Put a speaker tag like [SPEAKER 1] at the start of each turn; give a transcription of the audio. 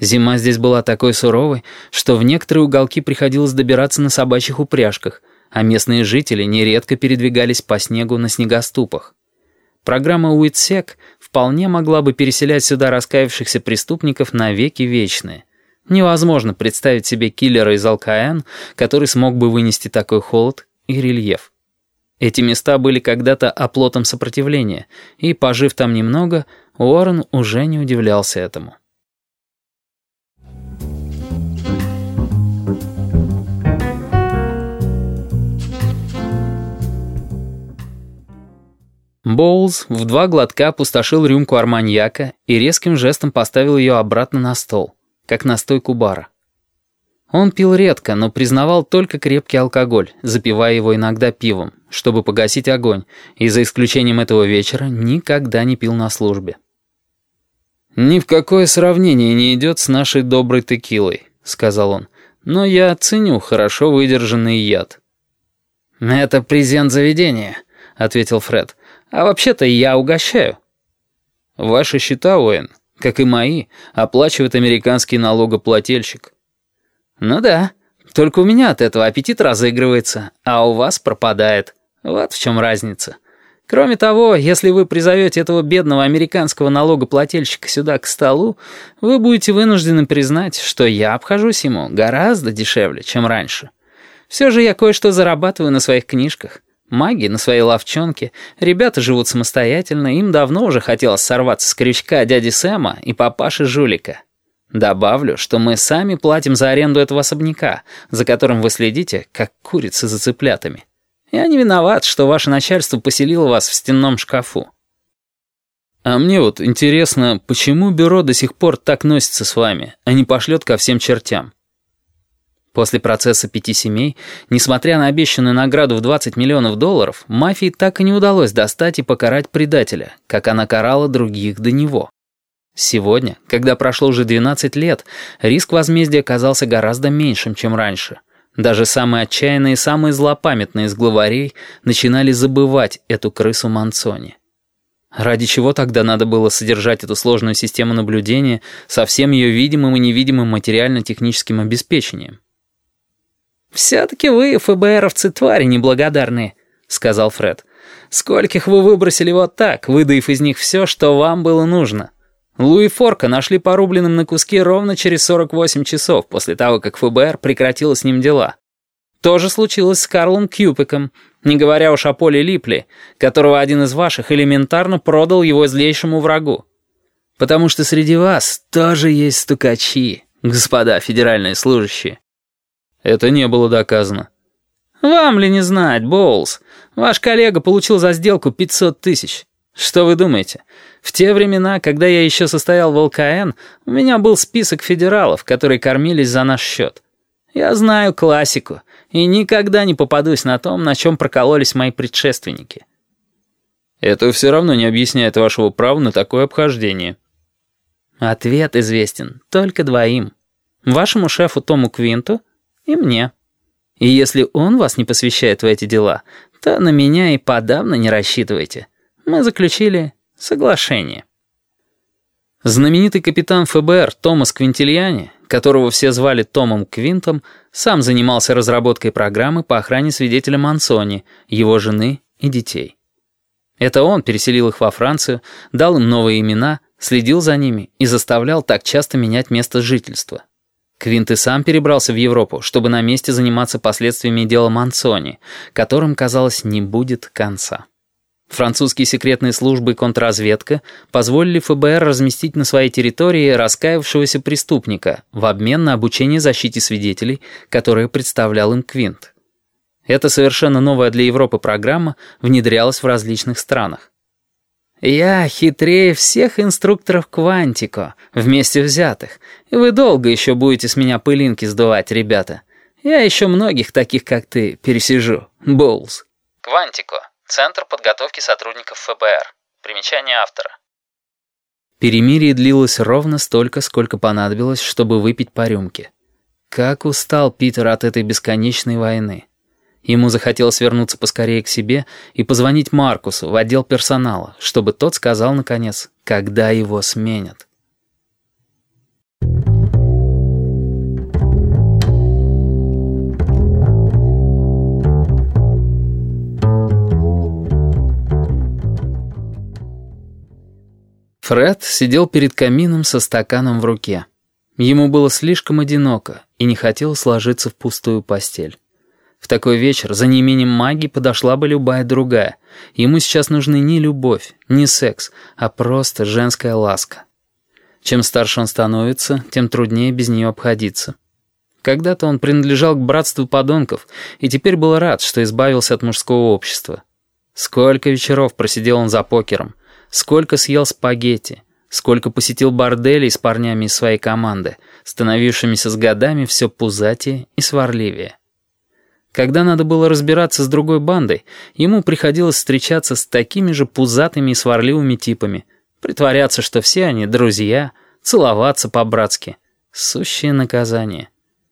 [SPEAKER 1] Зима здесь была такой суровой, что в некоторые уголки приходилось добираться на собачьих упряжках, а местные жители нередко передвигались по снегу на снегоступах. Программа «Уитсек» вполне могла бы переселять сюда раскаявшихся преступников на веки вечные. Невозможно представить себе киллера из Алкаэн, который смог бы вынести такой холод и рельеф. Эти места были когда-то оплотом сопротивления, и, пожив там немного, Уоррен уже не удивлялся этому. Боулз в два глотка опустошил рюмку арманьяка и резким жестом поставил ее обратно на стол, как на стойку бара. Он пил редко, но признавал только крепкий алкоголь, запивая его иногда пивом, чтобы погасить огонь, и за исключением этого вечера никогда не пил на службе. «Ни в какое сравнение не идет с нашей доброй текилой», — сказал он, «но я ценю хорошо выдержанный яд».
[SPEAKER 2] «Это презент заведения», — ответил Фред. А вообще-то я угощаю».
[SPEAKER 1] «Ваши счета, Уэйн, как и мои, оплачивает американский налогоплательщик».
[SPEAKER 2] «Ну да, только у меня от этого аппетит разыгрывается, а у вас пропадает. Вот в чем разница. Кроме того, если вы призовете этого бедного американского налогоплательщика сюда к столу, вы будете вынуждены признать, что я обхожусь ему гораздо дешевле, чем раньше. Все же я кое-что зарабатываю на своих книжках». Маги на своей ловчонке, ребята живут самостоятельно, им давно уже хотелось сорваться с крючка дяди Сэма и папаши Жулика. Добавлю, что мы сами платим за аренду этого особняка, за которым вы следите, как курицы за цыплятами. Я не виноват, что ваше начальство поселило вас в стенном шкафу.
[SPEAKER 1] А мне вот интересно, почему бюро до сих пор так носится с вами, а не пошлет ко всем чертям?
[SPEAKER 2] После процесса пяти семей, несмотря на обещанную награду в 20 миллионов долларов, мафии так и не удалось достать и покарать предателя, как она карала других до него. Сегодня, когда прошло уже 12 лет, риск возмездия казался гораздо меньшим, чем раньше. Даже самые отчаянные и самые злопамятные из главарей начинали забывать эту крысу Мансони. Ради чего тогда надо было содержать эту сложную систему наблюдения со всем ее видимым и невидимым материально-техническим обеспечением? «Все-таки вы, ФБРовцы, твари неблагодарные», — сказал Фред. «Скольких вы выбросили вот так, выдаив из них все, что вам было нужно?» Луи Форка нашли порубленным на куски ровно через 48 часов после того, как ФБР прекратило с ним дела. То же случилось с Карлом Кьюпиком, не говоря уж о Поле Липли, которого один из ваших элементарно продал его злейшему врагу. Потому что среди вас тоже есть стукачи, господа федеральные служащие.
[SPEAKER 1] Это не было доказано.
[SPEAKER 2] «Вам ли не знать, Боулс? Ваш коллега получил за сделку 500 тысяч. Что вы думаете? В те времена, когда я еще состоял в ЛКН, у меня был список федералов, которые кормились за наш счет. Я знаю классику и никогда не попадусь на том, на чем прокололись мои предшественники».
[SPEAKER 1] «Это все равно не объясняет вашего права на такое обхождение».
[SPEAKER 2] Ответ известен только двоим. Вашему шефу Тому Квинту и мне. И если он вас не посвящает в эти дела, то на меня и подавно не рассчитывайте. Мы заключили соглашение.
[SPEAKER 1] Знаменитый капитан ФБР Томас Квинтильяни, которого все звали Томом Квинтом, сам занимался разработкой программы по охране свидетеля Мансони, его жены и детей. Это он переселил их во Францию, дал им новые имена, следил за ними и заставлял так часто менять место жительства. Квинт и сам перебрался в Европу, чтобы на месте заниматься последствиями дела Мансони, которым, казалось, не будет конца. Французские секретные службы и контрразведка позволили ФБР разместить на своей территории раскаявшегося преступника в обмен на обучение защите свидетелей, которое представлял им Квинт. Эта совершенно новая для Европы программа внедрялась в различных странах.
[SPEAKER 2] «Я хитрее всех инструкторов Квантико, вместе взятых, и вы долго еще будете с меня пылинки сдувать, ребята. Я еще многих таких, как ты, пересижу. Боулс».
[SPEAKER 3] Квантико. Центр подготовки сотрудников ФБР. Примечание автора.
[SPEAKER 1] Перемирие длилось ровно столько, сколько понадобилось, чтобы выпить по рюмке. Как устал Питер от этой бесконечной войны. Ему захотелось вернуться поскорее к себе и позвонить Маркусу в отдел персонала, чтобы тот сказал, наконец, когда его сменят. Фред сидел перед камином со стаканом в руке. Ему было слишком одиноко и не хотелось ложиться в пустую постель. В такой вечер за неимением магии подошла бы любая другая. Ему сейчас нужны не любовь, не секс, а просто женская ласка. Чем старше он становится, тем труднее без нее обходиться. Когда-то он принадлежал к братству подонков и теперь был рад, что избавился от мужского общества. Сколько вечеров просидел он за покером, сколько съел спагетти, сколько посетил борделей с парнями из своей команды, становившимися с годами все пузатее и сварливее. Когда надо было разбираться с другой бандой, ему приходилось встречаться с такими же пузатыми и сварливыми типами, притворяться, что все они друзья, целоваться по-братски. Сущее наказание.